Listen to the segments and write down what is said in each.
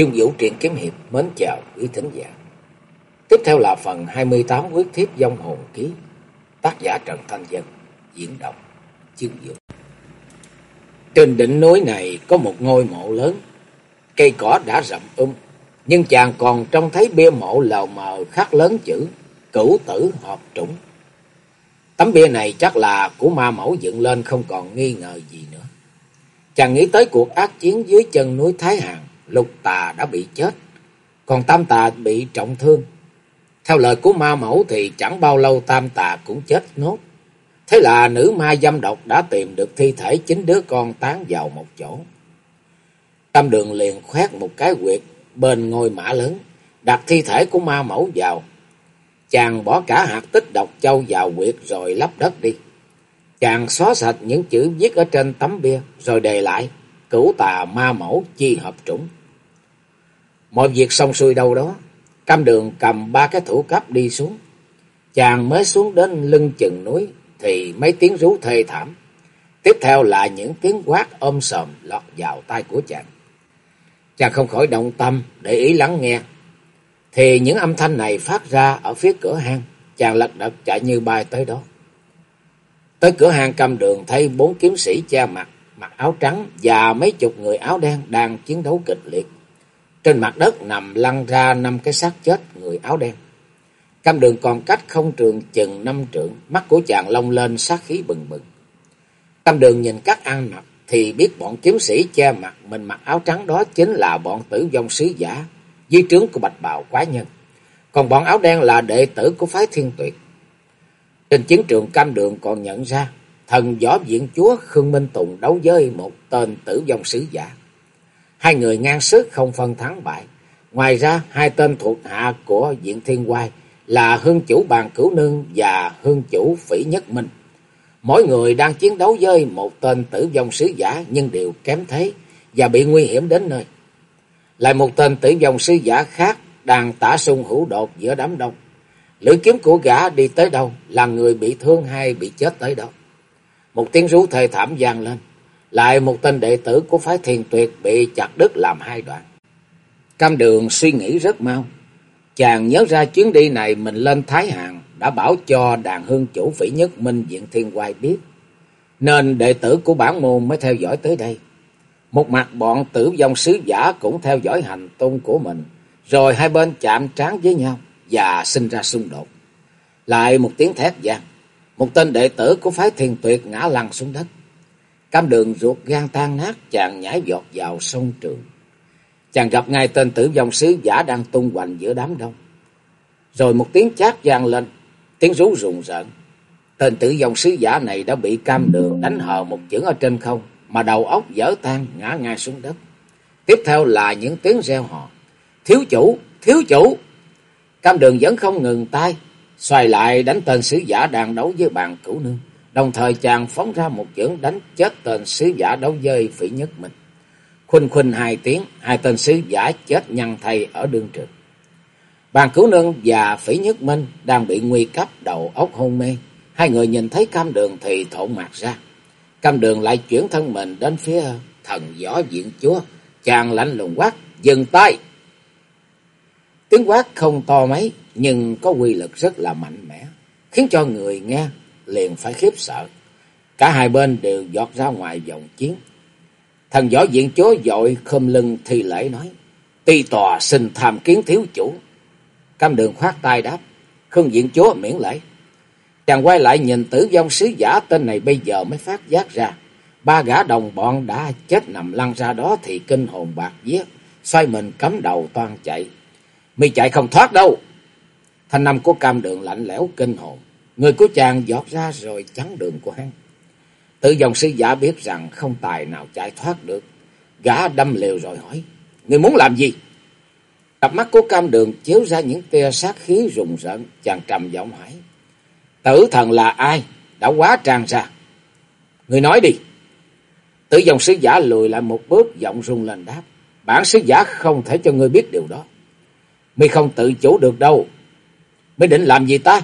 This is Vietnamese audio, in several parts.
Chương Vũ truyện kiếm hiệp mến chào quý thính giả. Tiếp theo là phần 28 quyết thiếp dông hồn ký, tác giả Trần Thanh Dân, diễn đọc Chương Vũ. Trên đỉnh núi này có một ngôi mộ lớn, cây cỏ đã rậm um, nhưng chàng còn trông thấy bia mộ lờ mờ khắc lớn chữ cửu tử hợp trũng. Tấm bia này chắc là của ma mẫu dựng lên không còn nghi ngờ gì nữa. Chàng nghĩ tới cuộc ác chiến dưới chân núi Thái Hàng lục tà đã bị chết, còn tam tà bị trọng thương. Theo lời của ma mẫu thì chẳng bao lâu tam tà cũng chết nốt. Thế là nữ ma dâm độc đã tìm được thi thể chính đứa con tán vào một chỗ. Tam đường liền khoét một cái quyệt bên ngôi mã lớn, đặt thi thể của ma mẫu vào. Chàng bỏ cả hạt tích độc châu vào quyệt rồi lắp đất đi. Chàng xóa sạch những chữ viết ở trên tấm bia rồi đề lại cửu tà ma mẫu chi hợp trũng. Mọi việc xong xuôi đâu đó, cam đường cầm ba cái thủ cấp đi xuống. Chàng mới xuống đến lưng chừng núi thì mấy tiếng rú thê thảm. Tiếp theo là những tiếng quát ôm sòm lọt vào tai của chàng. Chàng không khỏi động tâm để ý lắng nghe. Thì những âm thanh này phát ra ở phía cửa hang. Chàng lật đật chạy như bay tới đó. Tới cửa hang cam đường thấy bốn kiếm sĩ che mặt, mặc áo trắng và mấy chục người áo đen đang chiến đấu kịch liệt. Trên mặt đất nằm lăn ra năm cái xác chết người áo đen. Cam đường còn cách không trường chừng năm trượng, mắt của chàng long lên sát khí bừng bừng. Cam đường nhìn các ăn mặc thì biết bọn kiếm sĩ che mặt mình mặc áo trắng đó chính là bọn tử vong sứ giả, dưới trướng của bạch bào quái nhân. Còn bọn áo đen là đệ tử của phái thiên tuyệt. Trên chiến trường cam đường còn nhận ra thần võ diễn chúa Khương Minh Tùng đấu với một tên tử vong sứ giả. Hai người ngang sức không phân thắng bại. Ngoài ra, hai tên thuộc hạ của Diện Thiên Quai là Hương Chủ Bàn Cửu Nương và Hương Chủ Phỉ Nhất Minh. Mỗi người đang chiến đấu với một tên tử vong sứ giả nhưng đều kém thế và bị nguy hiểm đến nơi. Lại một tên tử vong sứ giả khác đang tả sung hữu đột giữa đám đông. Lưỡi kiếm của gã đi tới đâu là người bị thương hay bị chết tới đó. Một tiếng rú thê thảm vang lên. Lại một tên đệ tử của phái thiền tuyệt bị chặt đứt làm hai đoạn. Cam đường suy nghĩ rất mau. Chàng nhớ ra chuyến đi này mình lên Thái Hàn đã bảo cho đàn hương chủ phỉ nhất Minh Diện Thiên Quai biết. Nên đệ tử của bản môn mới theo dõi tới đây. Một mặt bọn tử vong sứ giả cũng theo dõi hành tung của mình. Rồi hai bên chạm trán với nhau và sinh ra xung đột. Lại một tiếng thét vang. Một tên đệ tử của phái thiền tuyệt ngã lăn xuống đất. Cam đường ruột gan tan nát chàng nhảy giọt vào sông trường. Chàng gặp ngay tên tử vong sứ giả đang tung hoành giữa đám đông. Rồi một tiếng chát vang lên, tiếng rú rùng rợn. Tên tử vong sứ giả này đã bị cam đường đánh hờ một chưởng ở trên không, mà đầu óc dở tan ngã ngay xuống đất. Tiếp theo là những tiếng reo hò. Thiếu chủ, thiếu chủ! Cam đường vẫn không ngừng tay, xoay lại đánh tên sứ giả đang đấu với bàn cửu nương. Đồng thời chàng phóng ra một chưởng đánh chết tên sứ giả đấu dơi phỉ nhất mình. Khuynh khuynh hai tiếng, hai tên sứ giả chết nhăn thay ở đương trường. Bàn cứu nương và phỉ nhất minh đang bị nguy cấp đầu óc hôn mê. Hai người nhìn thấy cam đường thì thộn mặt ra. Cam đường lại chuyển thân mình đến phía thần võ diện chúa. Chàng lạnh lùng quát, dừng tay. Tiếng quát không to mấy, nhưng có quy lực rất là mạnh mẽ, khiến cho người nghe liền phải khiếp sợ. Cả hai bên đều giọt ra ngoài vòng chiến. Thần võ diện chúa dội khom lưng thi lễ nói. Ti tòa xin tham kiến thiếu chủ. Cam đường khoát tay đáp. Khương diện chúa miễn lễ. Chàng quay lại nhìn tử vong sứ giả tên này bây giờ mới phát giác ra. Ba gã đồng bọn đã chết nằm lăn ra đó thì kinh hồn bạc giết. Xoay mình cắm đầu toan chạy. Mi chạy không thoát đâu. Thanh năm của cam đường lạnh lẽo kinh hồn. Người của chàng giọt ra rồi chắn đường của hắn. Tự dòng sư giả biết rằng không tài nào chạy thoát được. Gã đâm liều rồi hỏi. Người muốn làm gì? Cặp mắt của cam đường chiếu ra những tia sát khí rùng rợn. Chàng trầm giọng hỏi. Tử thần là ai? Đã quá tràn ra. Người nói đi. Tử dòng sứ giả lùi lại một bước, giọng rung lên đáp. Bản sứ giả không thể cho ngươi biết điều đó. Mi không tự chủ được đâu. Mi định làm gì ta?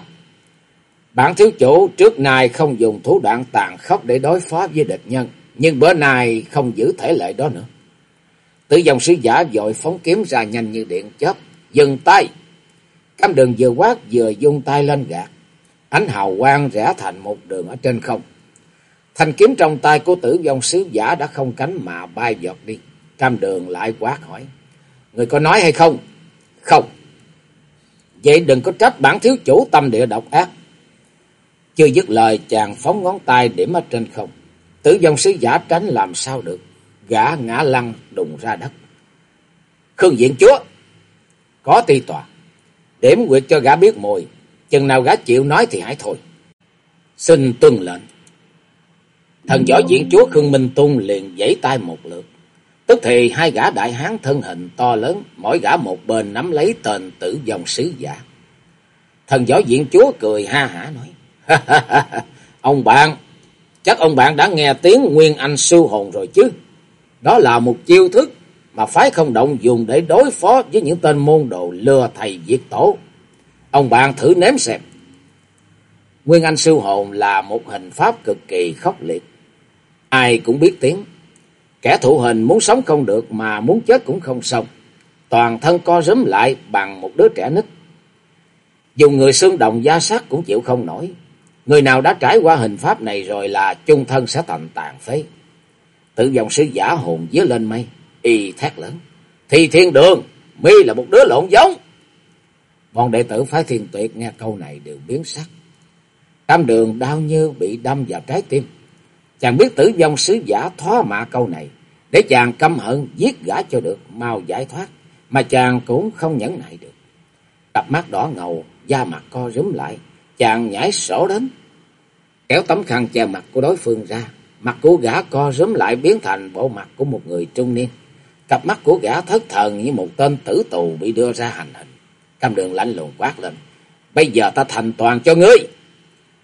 Bản thiếu chủ trước nay không dùng thủ đoạn tàn khốc để đối phó với địch nhân, nhưng bữa nay không giữ thể lệ đó nữa. Tử dòng sứ giả dội phóng kiếm ra nhanh như điện chớp, dừng tay. Cam đường vừa quát vừa dung tay lên gạt. Ánh hào quang rẽ thành một đường ở trên không. Thanh kiếm trong tay của tử dòng sứ giả đã không cánh mà bay giọt đi. Cam đường lại quát hỏi. Người có nói hay không? Không. Vậy đừng có trách bản thiếu chủ tâm địa độc ác. Chưa dứt lời chàng phóng ngón tay điểm ở trên không. Tử vong sứ giả tránh làm sao được. Gã ngã lăn đùng ra đất. Khương diện chúa. Có ti tòa. Điểm quyệt cho gã biết mùi. Chừng nào gã chịu nói thì hãy thôi. Xin tuân lệnh. Thần võ diện chúa Khương Minh Tung liền giãy tay một lượt. Tức thì hai gã đại hán thân hình to lớn, mỗi gã một bên nắm lấy tên tử dòng sứ giả. Thần võ diện chúa cười ha hả nói. ông bạn, chắc ông bạn đã nghe tiếng Nguyên Anh siêu hồn rồi chứ. Đó là một chiêu thức mà phái không động dùng để đối phó với những tên môn đồ lừa thầy diệt tổ. Ông bạn thử nếm xem. Nguyên Anh siêu hồn là một hình pháp cực kỳ khốc liệt. Ai cũng biết tiếng. Kẻ thụ hình muốn sống không được mà muốn chết cũng không xong. Toàn thân co rúm lại bằng một đứa trẻ nít. Dù người xương đồng da sắt cũng chịu không nổi. Người nào đã trải qua hình pháp này rồi là chung thân sẽ thành tàn phế. Tự dòng sứ giả hồn dưới lên mây, y thét lớn. Thì thiên đường, mi là một đứa lộn giống. Bọn đệ tử phái thiên tuyệt nghe câu này đều biến sắc. Tam đường đau như bị đâm vào trái tim. Chàng biết tử vong sứ giả thoá mạ câu này. Để chàng căm hận giết gã cho được mau giải thoát. Mà chàng cũng không nhẫn nại được. Cặp mắt đỏ ngầu, da mặt co rúm lại. Chàng nhảy sổ đến. Kéo tấm khăn che mặt của đối phương ra. Mặt của gã co rúm lại biến thành bộ mặt của một người trung niên. Cặp mắt của gã thất thần như một tên tử tù bị đưa ra hành hình. Cam đường lạnh lùng quát lên. Bây giờ ta thành toàn cho ngươi.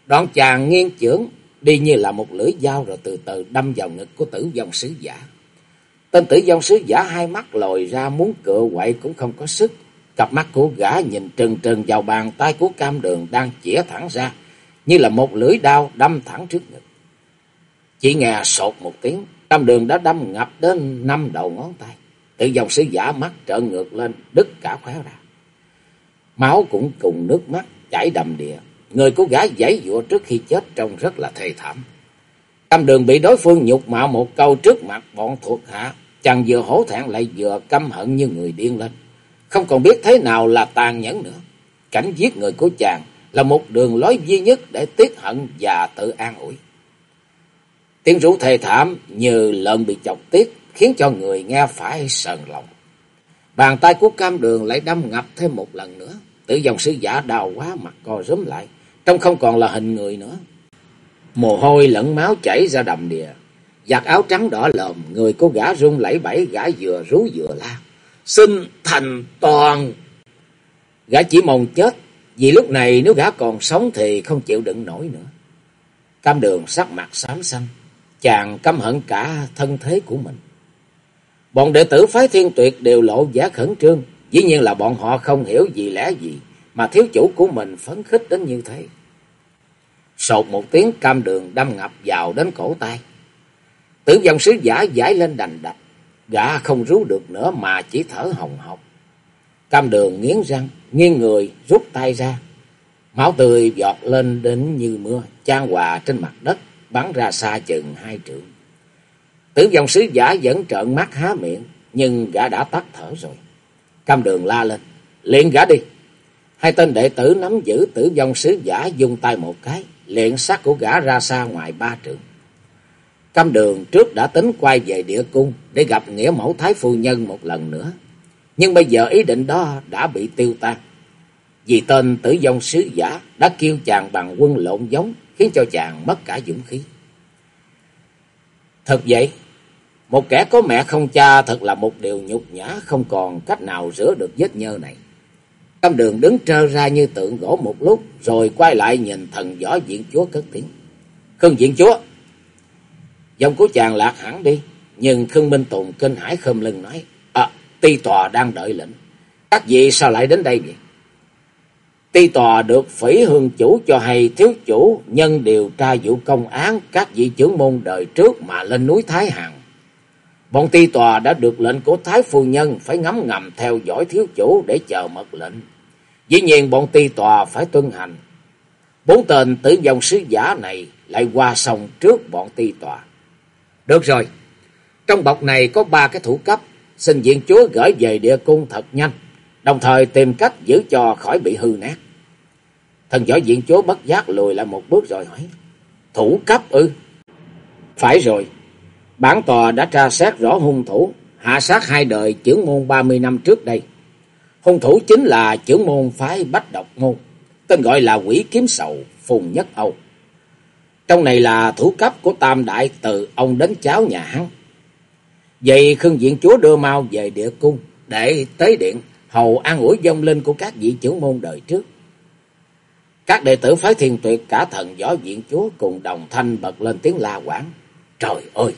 Đoạn chàng nghiêng chưởng, đi như là một lưỡi dao rồi từ từ đâm vào ngực của tử vong sứ giả. Tên tử vong sứ giả hai mắt lồi ra, muốn cựa quậy cũng không có sức. Cặp mắt của gã nhìn trừng trừng vào bàn tay của cam đường đang chĩa thẳng ra, như là một lưỡi đao đâm thẳng trước ngực. Chỉ nghe sột một tiếng, cam đường đã đâm ngập đến năm đầu ngón tay. tự dòng sứ giả mắt trợn ngược lên, đứt cả khóe ra. Máu cũng cùng nước mắt chảy đầm đìa. Người của gã giãy dụa trước khi chết trông rất là thê thảm. Cam đường bị đối phương nhục mạo một câu trước mặt bọn thuộc hạ. Chàng vừa hổ thẹn lại vừa căm hận như người điên lên. Không còn biết thế nào là tàn nhẫn nữa. Cảnh giết người của chàng là một đường lối duy nhất để tiết hận và tự an ủi. Tiếng rú thề thảm như lợn bị chọc tiết khiến cho người nghe phải sờn lòng. Bàn tay của cam đường lại đâm ngập thêm một lần nữa. Tử dòng sứ giả đau quá mặt co rúm lại. Trông không còn là hình người nữa. Mồ hôi lẫn máu chảy ra đầm đìa. Giặt áo trắng đỏ lòm, người cô gã run lẩy bẩy, gã vừa rú vừa la. Xin thành toàn. Gã chỉ mong chết, vì lúc này nếu gã còn sống thì không chịu đựng nổi nữa. Cam đường sắc mặt xám xanh, chàng căm hận cả thân thế của mình. Bọn đệ tử phái thiên tuyệt đều lộ vẻ khẩn trương, dĩ nhiên là bọn họ không hiểu gì lẽ gì mà thiếu chủ của mình phấn khích đến như thế. Sột một tiếng cam đường đâm ngập vào đến cổ tay. Tử vong sứ giả giải lên đành đạch. Gã không rú được nữa mà chỉ thở hồng hộc. Cam đường nghiến răng, nghiêng người, rút tay ra. Máu tươi giọt lên đến như mưa, chan hòa trên mặt đất, bắn ra xa chừng hai trượng. Tử vong sứ giả vẫn trợn mắt há miệng, nhưng gã đã tắt thở rồi. Cam đường la lên, liền gã đi. Hai tên đệ tử nắm giữ tử vong sứ giả dùng tay một cái, liền sát của gã ra xa ngoài ba trượng. Cam đường trước đã tính quay về địa cung để gặp nghĩa mẫu thái phu nhân một lần nữa. Nhưng bây giờ ý định đó đã bị tiêu tan. Vì tên tử vong sứ giả đã kêu chàng bằng quân lộn giống, khiến cho chàng mất cả dũng khí. Thật vậy, một kẻ có mẹ không cha thật là một điều nhục nhã không còn cách nào rửa được vết nhơ này. Cam đường đứng trơ ra như tượng gỗ một lúc, rồi quay lại nhìn thần võ diện chúa cất tiếng. Khương diện chúa! Giọng của chàng lạc hẳn đi, nhưng Khương Minh Tùng kinh hải khâm lưng nói, À, ti tòa đang đợi lệnh. Các vị sao lại đến đây vậy? Ti tòa được phỉ hương chủ cho hay thiếu chủ nhân điều tra vụ công án các vị trưởng môn đời trước mà lên núi Thái Hằng. Bọn ti tòa đã được lệnh của Thái Phu Nhân phải ngắm ngầm theo dõi thiếu chủ để chờ mật lệnh. Dĩ nhiên bọn ti tòa phải tuân hành. Bốn tên tử dòng sứ giả này lại qua sông trước bọn ti tòa. Được rồi, trong bọc này có ba cái thủ cấp, xin diện chúa gửi về địa cung thật nhanh, đồng thời tìm cách giữ cho khỏi bị hư nát. Thần võ diện chúa bất giác lùi lại một bước rồi hỏi, thủ cấp ư? Phải rồi, bản tòa đã tra xét rõ hung thủ, hạ sát hai đời trưởng môn 30 năm trước đây. Hung thủ chính là trưởng môn phái Bách Độc Môn, tên gọi là quỷ kiếm sầu Phùng Nhất Âu. Trong này là thủ cấp của tam đại từ ông đến cháu nhà hắn. Vậy Khương Diện Chúa đưa mau về địa cung để tế điện hầu an ủi dông linh của các vị trưởng môn đời trước. Các đệ tử phái thiền tuyệt cả thần võ diện chúa cùng đồng thanh bật lên tiếng la quảng. Trời ơi!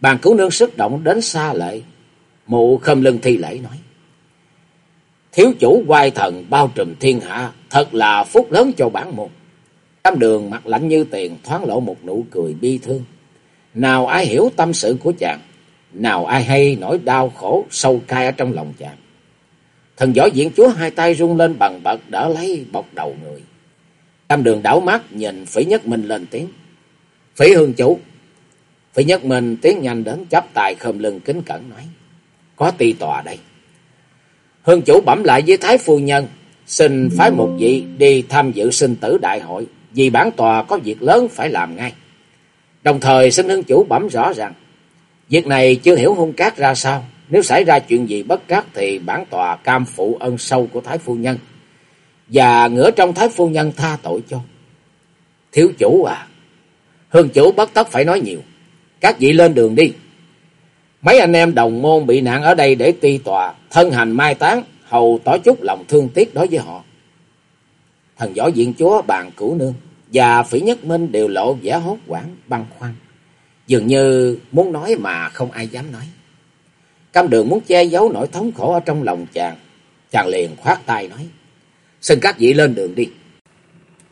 Bàn cứu nương sức động đến xa lệ. Mụ khâm lưng thi lễ nói. Thiếu chủ quay thần bao trùm thiên hạ, thật là phúc lớn cho bản môn. Cam đường mặt lạnh như tiền thoáng lộ một nụ cười bi thương. Nào ai hiểu tâm sự của chàng, nào ai hay nỗi đau khổ sâu cay ở trong lòng chàng. Thần võ diện chúa hai tay rung lên bằng bật đỡ lấy bọc đầu người. Cam đường đảo mắt nhìn Phỉ Nhất mình lên tiếng. Phỉ hương chủ. Phỉ Nhất mình tiến nhanh đến chắp tay khom lưng kính cẩn nói. Có ti tòa đây. Hương chủ bẩm lại với Thái Phu Nhân. Xin phái một vị đi tham dự sinh tử đại hội. Vì bản tòa có việc lớn phải làm ngay. Đồng thời xin hương chủ bẩm rõ rằng. Việc này chưa hiểu hung cát ra sao. Nếu xảy ra chuyện gì bất trắc thì bản tòa cam phụ ân sâu của Thái Phu Nhân. Và ngửa trong Thái Phu Nhân tha tội cho. Thiếu chủ à. Hương chủ bất tất phải nói nhiều. Các vị lên đường đi. Mấy anh em đồng môn bị nạn ở đây để ti tòa. Thân hành mai táng. Hầu tỏ chút lòng thương tiếc đối với họ. Thần võ diện chúa bàn cửu nương. Và phỉ nhất minh đều lộ vẻ hốt quảng băng khoăn. Dường như muốn nói mà không ai dám nói. Cam đường muốn che giấu nỗi thống khổ ở trong lòng chàng. Chàng liền khoát tay nói. Xin các vị lên đường đi.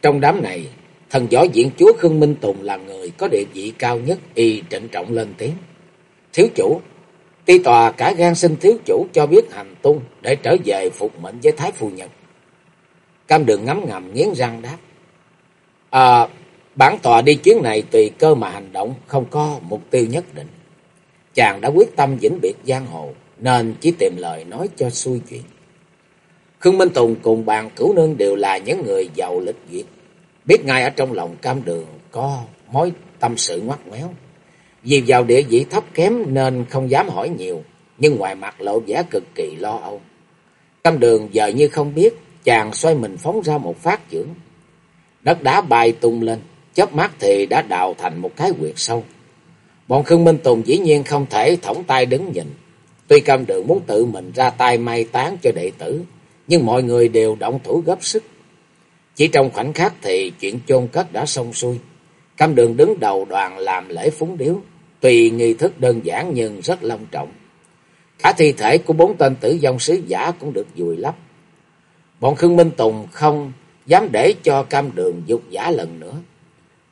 Trong đám này, thần võ diện chúa Khương Minh Tùng là người có địa vị cao nhất y trịnh trọng lên tiếng. Thiếu chủ, ti tòa cả gan xin thiếu chủ cho biết hành tung để trở về phục mệnh với Thái Phu Nhân. Cam đường ngắm ngầm nghiến răng đáp. À, bản tòa đi chuyến này tùy cơ mà hành động, không có mục tiêu nhất định. Chàng đã quyết tâm vĩnh biệt giang hồ, nên chỉ tìm lời nói cho xuôi chuyện. Khương Minh Tùng cùng bàn cửu nương đều là những người giàu lịch duyệt. Biết ngay ở trong lòng cam đường có mối tâm sự ngoắt ngoéo. Vì vào địa vị thấp kém nên không dám hỏi nhiều, nhưng ngoài mặt lộ vẻ cực kỳ lo âu. Cam đường giờ như không biết, chàng xoay mình phóng ra một phát chưởng. Đất đá bay tung lên, chớp mắt thì đã đào thành một cái quyệt sâu. Bọn Khương Minh Tùng dĩ nhiên không thể thõng tay đứng nhìn. Tuy cam đường muốn tự mình ra tay may tán cho đệ tử, nhưng mọi người đều động thủ gấp sức. Chỉ trong khoảnh khắc thì chuyện chôn cất đã xong xuôi. Cam đường đứng đầu đoàn làm lễ phúng điếu, tùy nghi thức đơn giản nhưng rất long trọng. Cả thi thể của bốn tên tử vong sứ giả cũng được vùi lấp. Bọn Khương Minh Tùng không dám để cho cam đường dục giả lần nữa.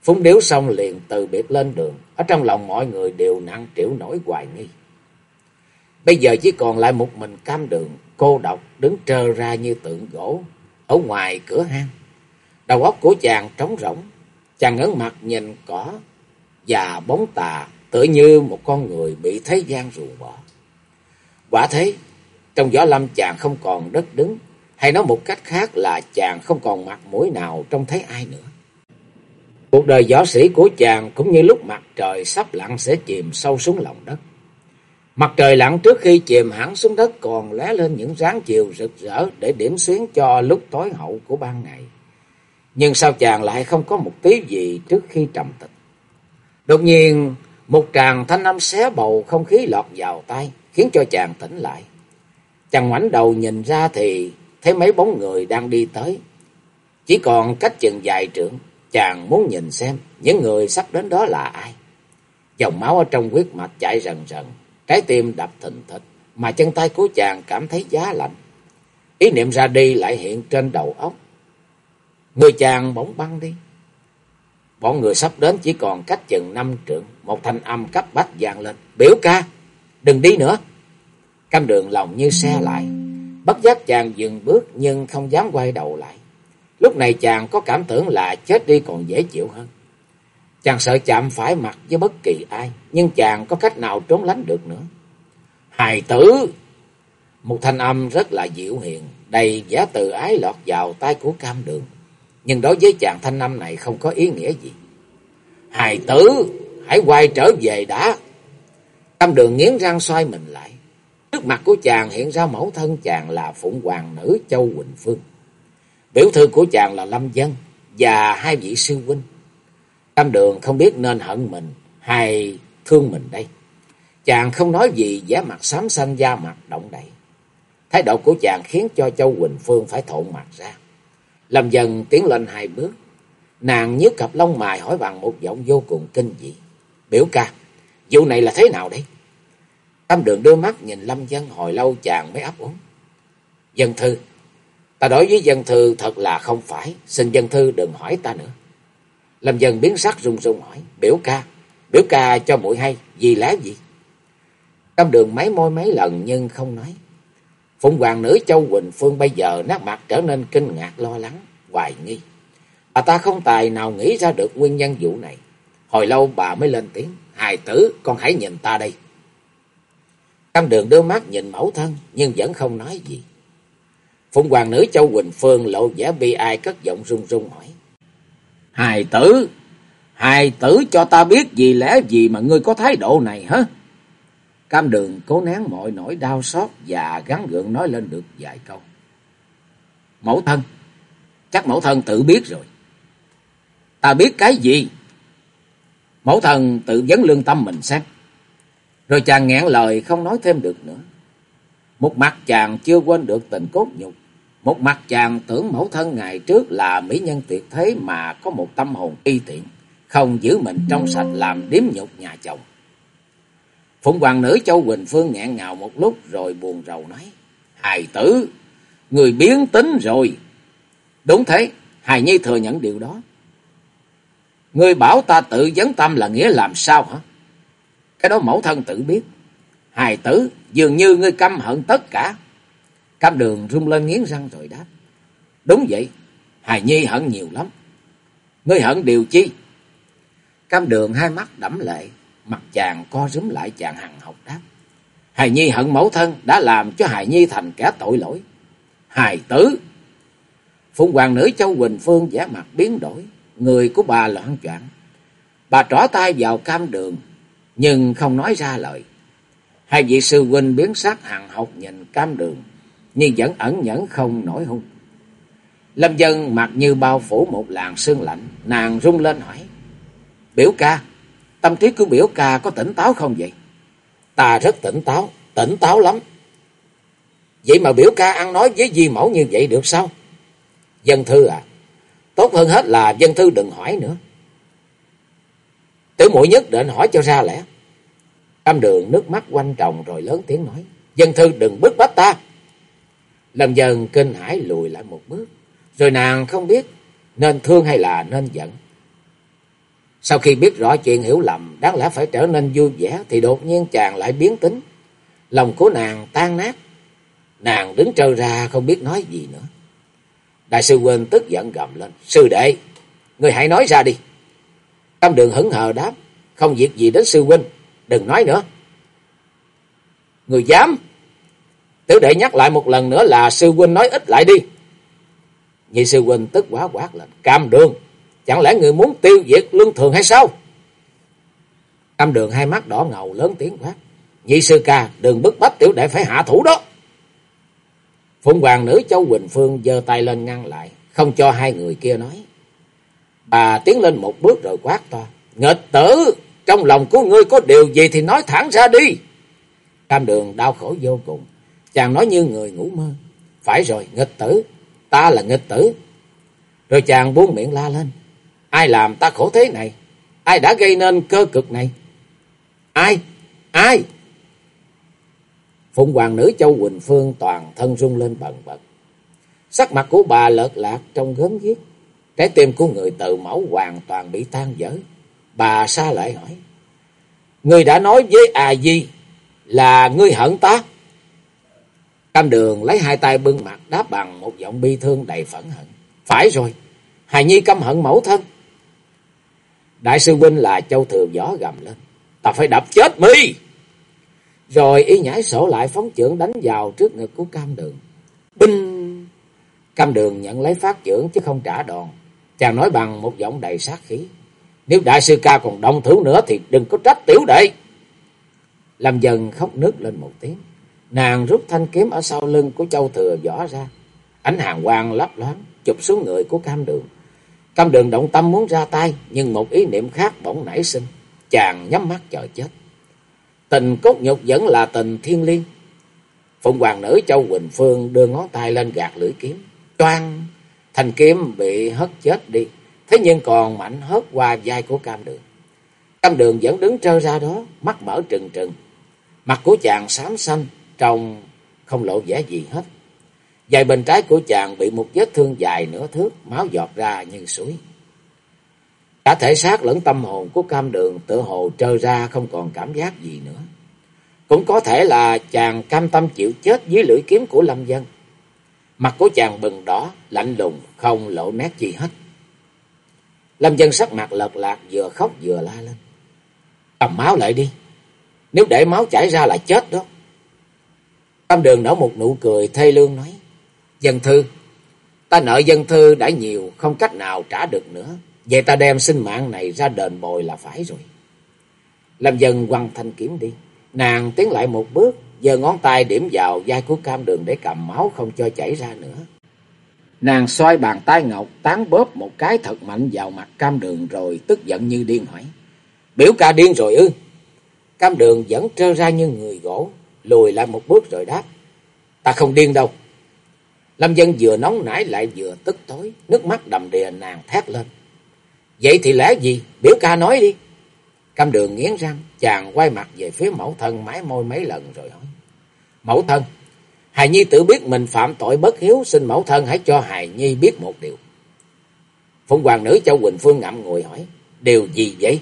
Phúng điếu xong liền từ biệt lên đường, ở trong lòng mọi người đều nặng trĩu nổi hoài nghi. Bây giờ chỉ còn lại một mình cam đường, cô độc đứng trơ ra như tượng gỗ, ở ngoài cửa hang. Đầu óc của chàng trống rỗng, chàng ngấn mặt nhìn cỏ và bóng tà tựa như một con người bị thế gian ruồng bỏ. Quả thế, trong gió lâm chàng không còn đất đứng, hay nói một cách khác là chàng không còn mặt mũi nào trông thấy ai nữa. Cuộc đời võ sĩ của chàng cũng như lúc mặt trời sắp lặn sẽ chìm sâu xuống lòng đất. Mặt trời lặn trước khi chìm hẳn xuống đất còn lóe lên những ráng chiều rực rỡ để điểm xuyến cho lúc tối hậu của ban ngày. Nhưng sao chàng lại không có một tí gì trước khi trầm tịch? Đột nhiên, một tràng thanh âm xé bầu không khí lọt vào tay, khiến cho chàng tỉnh lại. Chàng ngoảnh đầu nhìn ra thì thấy mấy bóng người đang đi tới. Chỉ còn cách chừng dài trượng, chàng muốn nhìn xem những người sắp đến đó là ai. Dòng máu ở trong huyết mạch chạy rần rần, trái tim đập thình thịch, mà chân tay của chàng cảm thấy giá lạnh. Ý niệm ra đi lại hiện trên đầu óc. Người chàng bỗng băng đi. Bọn người sắp đến chỉ còn cách chừng năm trượng. Một thanh âm cấp bách vang lên. Biểu ca, đừng đi nữa. Cam đường lòng như xe lại. Bất giác chàng dừng bước nhưng không dám quay đầu lại. Lúc này chàng có cảm tưởng là chết đi còn dễ chịu hơn. Chàng sợ chạm phải mặt với bất kỳ ai. Nhưng chàng có cách nào trốn lánh được nữa. Hài tử! Một thanh âm rất là dịu hiền. Đầy giá từ ái lọt vào tay của cam đường. Nhưng đối với chàng thanh âm này không có ý nghĩa gì. Hài tử! Hãy quay trở về đã! Cam đường nghiến răng xoay mình lại. Trước mặt của chàng hiện ra mẫu thân chàng là Phụng Hoàng nữ Châu Quỳnh Phương. Biểu thư của chàng là Lâm Dân và hai vị sư huynh. tam đường không biết nên hận mình hay thương mình đây. Chàng không nói gì, vẻ mặt xám xanh da mặt động đậy. Thái độ của chàng khiến cho Châu Quỳnh Phương phải thộn mặt ra. Lâm Dân tiến lên hai bước. Nàng nhớ cặp lông mài hỏi bằng một giọng vô cùng kinh dị. Biểu ca, vụ này là thế nào đấy? Tam đường đưa mắt nhìn Lâm Dân hồi lâu chàng mới ấp úng. Dân thư, ta đối với dân thư thật là không phải, xin dân thư đừng hỏi ta nữa. Lâm Dân biến sắc run run hỏi, biểu ca, biểu ca cho muội hay, gì lá gì? Tam đường mấy môi mấy lần nhưng không nói. Phụng hoàng nữ Châu Quỳnh Phương bây giờ nát mặt trở nên kinh ngạc lo lắng, hoài nghi. Bà ta không tài nào nghĩ ra được nguyên nhân vụ này. Hồi lâu bà mới lên tiếng, hài tử, con hãy nhìn ta đây. Tam đường đưa mắt nhìn mẫu thân, nhưng vẫn không nói gì. Phụng hoàng nữ Châu Quỳnh Phương lộ vẻ bi ai cất giọng run run hỏi. Hài tử, hài tử cho ta biết gì lẽ gì mà ngươi có thái độ này hả? Cam đường cố nén mọi nỗi đau xót và gắn gượng nói lên được vài câu. Mẫu thân, chắc mẫu thân tự biết rồi. Ta biết cái gì? Mẫu thân tự vấn lương tâm mình xem. Rồi chàng nghẹn lời không nói thêm được nữa. Một mặt chàng chưa quên được tình cốt nhục. Một mặt chàng tưởng mẫu thân ngày trước là mỹ nhân tuyệt thế mà có một tâm hồn y tiện. Không giữ mình trong sạch làm điếm nhục nhà chồng. Phụng hoàng nữ Châu Quỳnh Phương nghẹn ngào một lúc rồi buồn rầu nói. Hài tử, người biến tính rồi. Đúng thế, Hài Nhi thừa nhận điều đó. Người bảo ta tự dấn tâm là nghĩa làm sao hả? Cái đó mẫu thân tự biết. Hài tử, dường như ngươi căm hận tất cả. Cam đường rung lên nghiến răng rồi đáp. Đúng vậy, Hài Nhi hận nhiều lắm. Ngươi hận điều chi? Cam đường hai mắt đẫm lệ, mặt chàng co rúm lại chàng hằng học đáp. Hài Nhi hận mẫu thân đã làm cho Hài Nhi thành kẻ tội lỗi. Hài tử! Phụng hoàng nữ Châu Quỳnh Phương giả mặt biến đổi, người của bà loạn choạng. Bà trỏ tay vào cam đường, nhưng không nói ra lời. Hai vị sư huynh biến sắc hàng học nhìn cam đường, nhưng vẫn ẩn nhẫn không nổi hung. Lâm dân mặc như bao phủ một làn sương lạnh, nàng rung lên hỏi. Biểu ca, tâm trí của biểu ca có tỉnh táo không vậy? Ta rất tỉnh táo, tỉnh táo lắm. Vậy mà biểu ca ăn nói với di mẫu như vậy được sao? Dân thư à, tốt hơn hết là dân thư đừng hỏi nữa. Tiểu mũi nhất định hỏi cho ra lẽ. Tam đường nước mắt quanh tròng rồi lớn tiếng nói. Dân thư đừng bức bách ta. Lâm dần kinh hãi lùi lại một bước. Rồi nàng không biết nên thương hay là nên giận. Sau khi biết rõ chuyện hiểu lầm, đáng lẽ phải trở nên vui vẻ, thì đột nhiên chàng lại biến tính. Lòng của nàng tan nát. Nàng đứng trơ ra không biết nói gì nữa. Đại sư quên tức giận gầm lên. Sư đệ, người hãy nói ra đi. Tam đường hững hờ đáp. Không việc gì đến sư huynh. Đừng nói nữa. Người dám. Tiểu đệ nhắc lại một lần nữa là sư huynh nói ít lại đi. Nhị sư huynh tức quá quát lên. Cam đường. Chẳng lẽ người muốn tiêu diệt lương thường hay sao? Cam đường hai mắt đỏ ngầu lớn tiếng quát. Nhị sư ca, đừng bức bách tiểu đệ phải hạ thủ đó. Phụng hoàng nữ Châu Quỳnh Phương giơ tay lên ngăn lại. Không cho hai người kia nói. Bà tiến lên một bước rồi quát to. Nghịch tử! Trong lòng của ngươi có điều gì thì nói thẳng ra đi. Cam đường đau khổ vô cùng. Chàng nói như người ngủ mơ. Phải rồi, nghịch tử. Ta là nghịch tử. Rồi chàng buông miệng la lên. Ai làm ta khổ thế này? Ai đã gây nên cơ cực này? Ai? Ai? Phụng hoàng nữ Châu Quỳnh Phương toàn thân rung lên bần bật. Sắc mặt của bà lợt lạc trong gớm ghiếc. Trái tim của người tự mẫu hoàn toàn bị tan vỡ. Bà xa lại hỏi. Ngươi đã nói với à di là ngươi hận ta. Cam đường lấy hai tay bưng mặt đáp bằng một giọng bi thương đầy phẫn hận. Phải rồi, hài nhi căm hận mẫu thân. Đại sư huynh là châu thừa gió gầm lên. Ta phải đập chết mi. Rồi y nhảy sổ lại phóng trưởng đánh vào trước ngực của cam đường. Binh! Cam đường nhận lấy phát trưởng chứ không trả đòn. Chàng nói bằng một giọng đầy sát khí. Nếu đại sư ca còn động thủ nữa thì đừng có trách tiểu đệ. Lâm dần khóc nước lên một tiếng. Nàng rút thanh kiếm ở sau lưng của châu thừa võ ra. Ánh hàng quang lấp loáng chụp xuống người của cam đường. Cam đường động tâm muốn ra tay nhưng một ý niệm khác bỗng nảy sinh. Chàng nhắm mắt chờ chết. Tình cốt nhục vẫn là tình thiên liêng. Phụng hoàng nữ Châu Quỳnh Phương đưa ngón tay lên gạt lưỡi kiếm. Toan, thanh kiếm bị hất chết đi. Thế nhưng còn mạnh hất qua vai của cam đường. Cam đường vẫn đứng trơ ra đó, mắt mở trừng trừng. Mặt của chàng xám xanh, trông không lộ vẻ gì hết. Dài bên trái của chàng bị một vết thương dài nửa thước, máu giọt ra như suối. Cả thể xác lẫn tâm hồn của cam đường tự hồ trơ ra không còn cảm giác gì nữa. Cũng có thể là chàng cam tâm chịu chết dưới lưỡi kiếm của Lâm Dân. Mặt của chàng bừng đỏ, lạnh lùng, không lộ nét gì hết. Lâm Dân sắc mặt lật lạc, vừa khóc vừa la lên. Cầm máu lại đi, nếu để máu chảy ra là chết đó. Tam đường nở một nụ cười thê lương nói. Dân thư, ta nợ dân thư đã nhiều, không cách nào trả được nữa. Vậy ta đem sinh mạng này ra đền bồi là phải rồi. Lâm dân quăng thanh kiếm đi. Nàng tiến lại một bước, giơ ngón tay điểm vào vai của cam đường để cầm máu không cho chảy ra nữa. Nàng xoay bàn tay ngọc tán bóp một cái thật mạnh vào mặt cam đường rồi tức giận như điên hỏi. Biểu ca điên rồi ư? Cam đường vẫn trơ ra như người gỗ, lùi lại một bước rồi đáp. Ta không điên đâu. Lâm dân vừa nóng nảy lại vừa tức tối, nước mắt đầm đìa nàng thét lên. Vậy thì lẽ gì? Biểu ca nói đi. Cam đường nghiến răng, chàng quay mặt về phía mẫu thân mái môi mấy lần rồi hỏi. Mẫu thân, Hài Nhi tự biết mình phạm tội bất hiếu, xin mẫu thân hãy cho Hài Nhi biết một điều. Phụng hoàng nữ Châu Quỳnh Phương ngậm ngùi hỏi, điều gì vậy?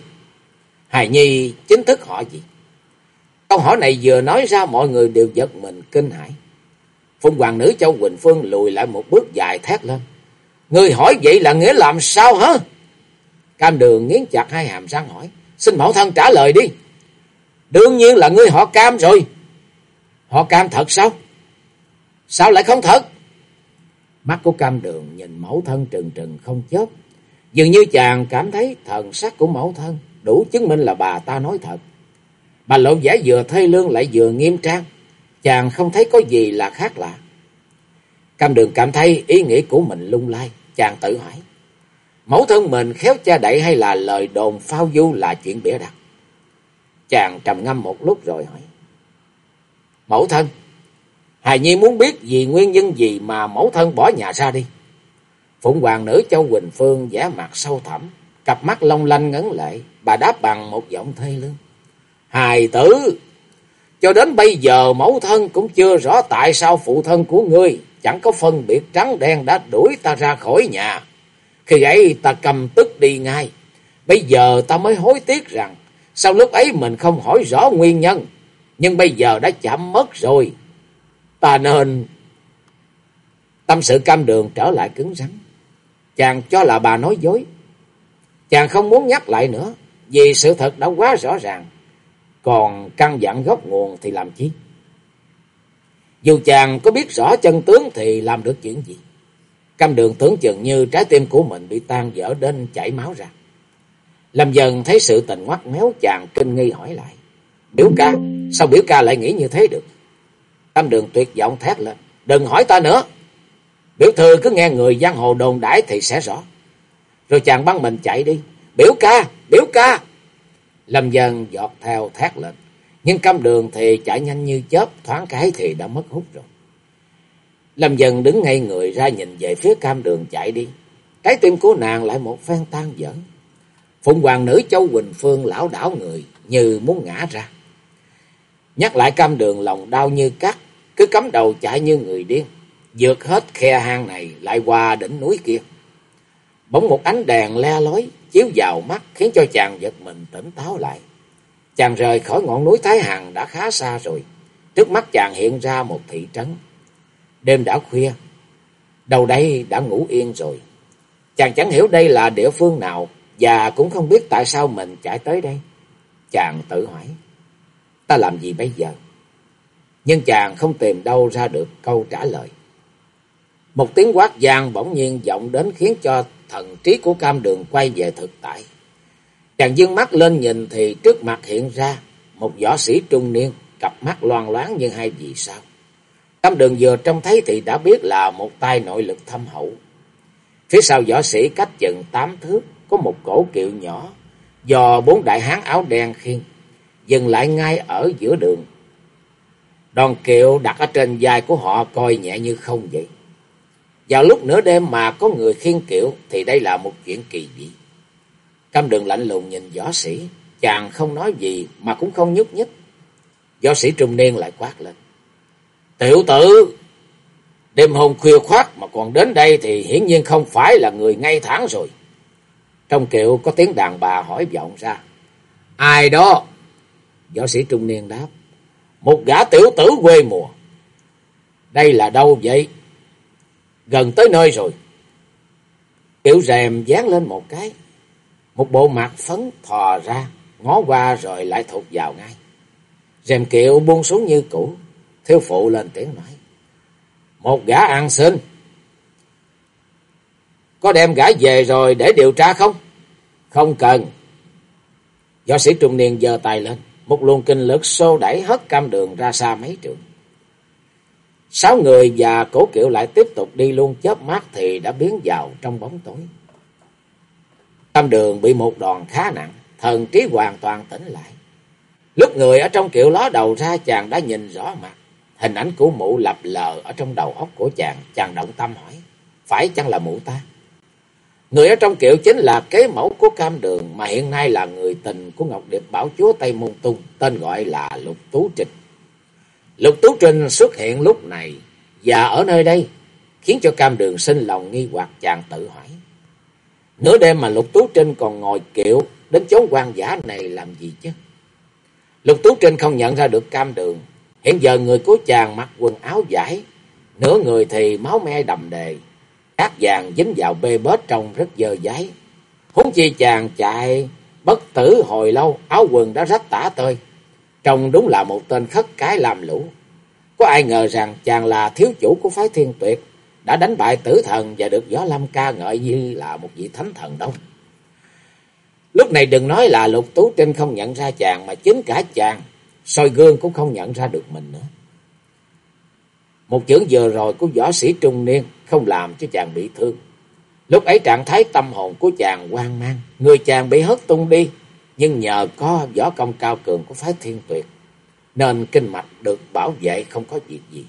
Hài Nhi chính thức họ gì? Câu hỏi này vừa nói ra mọi người đều giật mình kinh hãi. Phụng hoàng nữ Châu Quỳnh Phương lùi lại một bước dài thét lên. Người hỏi vậy là nghĩa làm sao hả? Cam đường nghiến chặt hai hàm răng hỏi. Xin mẫu thân trả lời đi. Đương nhiên là ngươi họ cam rồi. Họ cam thật sao? Sao lại không thật? Mắt của cam đường nhìn mẫu thân trừng trừng không chớp. Dường như chàng cảm thấy thần sắc của mẫu thân đủ chứng minh là bà ta nói thật. Bà lộ giả vừa thê lương lại vừa nghiêm trang. Chàng không thấy có gì là khác lạ. Cam đường cảm thấy ý nghĩ của mình lung lay. Chàng tự hỏi. Mẫu thân mình khéo cha đậy hay là lời đồn phao du là chuyện bịa đặt? Chàng trầm ngâm một lúc rồi hỏi. Mẫu thân, Hài Nhi muốn biết vì nguyên nhân gì mà mẫu thân bỏ nhà ra đi. Phụng hoàng nữ Châu Quỳnh Phương vẻ mặt sâu thẳm, cặp mắt long lanh ngấn lệ, bà đáp bằng một giọng thê lương. Hài tử, cho đến bây giờ mẫu thân cũng chưa rõ tại sao phụ thân của ngươi chẳng có phân biệt trắng đen đã đuổi ta ra khỏi nhà. Khi ấy ta cầm tức đi ngay. Bây giờ ta mới hối tiếc rằng, sau lúc ấy mình không hỏi rõ nguyên nhân. Nhưng bây giờ đã chậm mất rồi. Ta nên... Tâm sự cam đường trở lại cứng rắn. Chàng cho là bà nói dối. Chàng không muốn nhắc lại nữa. Vì sự thật đã quá rõ ràng. Còn căn dặn gốc nguồn thì làm chi? Dù chàng có biết rõ chân tướng thì làm được chuyện gì? Cam đường tưởng chừng như trái tim của mình bị tan vỡ đến chảy máu ra. Lâm dần thấy sự tình ngoắt méo chàng kinh nghi hỏi lại. Biểu ca, sao biểu ca lại nghĩ như thế được? Cam đường tuyệt vọng thét lên. Đừng hỏi ta nữa. Biểu thư cứ nghe người giang hồ đồn đãi thì sẽ rõ. Rồi chàng băng mình chạy đi. Biểu ca, biểu ca. Lâm dần giọt theo thét lên. Nhưng cam đường thì chạy nhanh như chớp, thoáng cái thì đã mất hút rồi. Lâm dần đứng ngay người ra nhìn về phía cam đường chạy đi. Trái tim của nàng lại một phen tan dở. Phụng hoàng nữ Châu Quỳnh Phương lão đảo người như muốn ngã ra. Nhắc lại cam đường lòng đau như cắt, cứ cắm đầu chạy như người điên. Vượt hết khe hang này lại qua đỉnh núi kia. Bỗng một ánh đèn le lói chiếu vào mắt khiến cho chàng giật mình tỉnh táo lại. Chàng rời khỏi ngọn núi Thái Hằng đã khá xa rồi. Trước mắt chàng hiện ra một thị trấn. Đêm đã khuya, đầu đây đã ngủ yên rồi. Chàng chẳng hiểu đây là địa phương nào và cũng không biết tại sao mình chạy tới đây. Chàng tự hỏi, ta làm gì bây giờ? Nhưng chàng không tìm đâu ra được câu trả lời. Một tiếng quát vang bỗng nhiên vọng đến khiến cho thần trí của cam đường quay về thực tại. Chàng dương mắt lên nhìn thì trước mặt hiện ra một võ sĩ trung niên, cặp mắt loan loáng như hai vì sao. Lâm đường vừa trông thấy thì đã biết là một tay nội lực thâm hậu. Phía sau võ sĩ cách chừng tám thước có một cổ kiệu nhỏ do bốn đại hán áo đen khiên dừng lại ngay ở giữa đường. Đòn kiệu đặt ở trên vai của họ coi nhẹ như không vậy. Vào lúc nửa đêm mà có người khiên kiệu thì đây là một chuyện kỳ dị. Cam đường lạnh lùng nhìn võ sĩ, chàng không nói gì mà cũng không nhúc nhích. Võ sĩ trung niên lại quát lên. Tiểu tử, đêm hôm khuya khoát mà còn đến đây thì hiển nhiên không phải là người ngay tháng rồi. Trong kiệu có tiếng đàn bà hỏi vọng ra. Ai đó? Võ sĩ trung niên đáp. Một gã tiểu tử quê mùa. Đây là đâu vậy? Gần tới nơi rồi. Kiệu rèm dán lên một cái. Một bộ mặt phấn thò ra, ngó qua rồi lại thụt vào ngay. Rèm kiệu buông xuống như cũ. Thiếu phụ lên tiếng nói. Một gã ăn xin. Có đem gã về rồi để điều tra không? Không cần. Võ sĩ trung niên giơ tay lên. Một luồng kinh lực xô đẩy hất cam đường ra xa mấy trường. Sáu người và cổ kiệu lại tiếp tục đi luôn chớp mắt thì đã biến vào trong bóng tối. Cam đường bị một đòn khá nặng, thần trí hoàn toàn tỉnh lại. Lúc người ở trong kiệu ló đầu ra chàng đã nhìn rõ mặt. Hình ảnh của mụ lập lờ ở trong đầu óc của chàng, chàng động tâm hỏi, phải chăng là mụ ta? Người ở trong kiệu chính là kế mẫu của cam đường mà hiện nay là người tình của Ngọc Điệp Bảo Chúa Tây Môn Tung, tên gọi là Lục Tú Trinh. Lục Tú Trinh xuất hiện lúc này và ở nơi đây, khiến cho cam đường sinh lòng nghi hoặc chàng tự hỏi. Nửa đêm mà Lục Tú Trinh còn ngồi kiệu đến chốn quan giả này làm gì chứ? Lục Tú Trinh không nhận ra được cam đường. Hiện giờ người của chàng mặc quần áo giải, nửa người thì máu me đầm đề, cát vàng dính vào bê bết trông rất dơ giấy. Huống chi chàng chạy bất tử hồi lâu, áo quần đã rách tả tơi. Trông đúng là một tên khất cái làm lũ. Có ai ngờ rằng chàng là thiếu chủ của phái thiên tuyệt, đã đánh bại tử thần và được Gió Lâm ca ngợi như là một vị thánh thần đông. Lúc này đừng nói là Lục Tú Trinh không nhận ra chàng mà chính cả chàng, soi gương cũng không nhận ra được mình nữa. Một chưởng vừa rồi của võ sĩ trung niên không làm cho chàng bị thương. Lúc ấy trạng thái tâm hồn của chàng hoang mang, người chàng bị hất tung đi, nhưng nhờ có võ công cao cường của phái thiên tuyệt, nên kinh mạch được bảo vệ không có việc gì.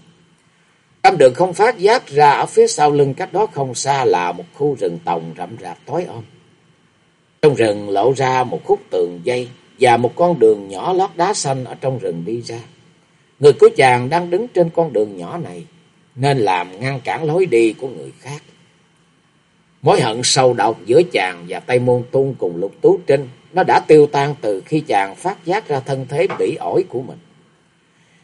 Tâm đường không phát giác ra ở phía sau lưng cách đó không xa là một khu rừng tòng rậm rạp tối om. Trong rừng lộ ra một khúc tường dây và một con đường nhỏ lót đá xanh ở trong rừng đi ra. Người của chàng đang đứng trên con đường nhỏ này, nên làm ngăn cản lối đi của người khác. Mối hận sâu độc giữa chàng và Tây Môn Tung cùng Lục Tú Trinh, nó đã tiêu tan từ khi chàng phát giác ra thân thế bị ổi của mình.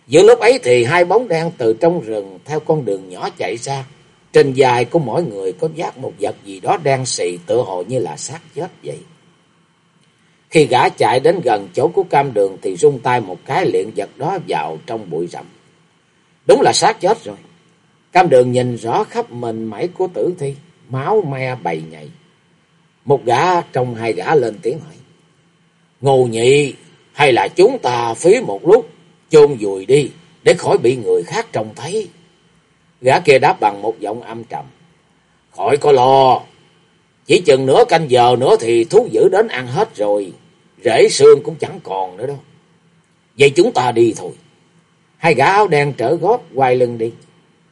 Giữa lúc ấy thì hai bóng đen từ trong rừng theo con đường nhỏ chạy ra. Trên dài của mỗi người có giác một vật gì đó đen xì tựa hồ như là xác chết vậy. Khi gã chạy đến gần chỗ của cam đường thì rung tay một cái liền vật đó vào trong bụi rậm. Đúng là xác chết rồi. Cam đường nhìn rõ khắp mình mảy của tử thi, máu me bầy nhầy. Một gã trong hai gã lên tiếng hỏi. Ngô nhị, hay là chúng ta phí một lúc, chôn vùi đi, để khỏi bị người khác trông thấy. Gã kia đáp bằng một giọng âm trầm. Khỏi có lo, chỉ chừng nửa canh giờ nữa thì thú dữ đến ăn hết rồi, rễ xương cũng chẳng còn nữa đâu. Vậy chúng ta đi thôi. Hai gã áo đen trở gót quay lưng đi.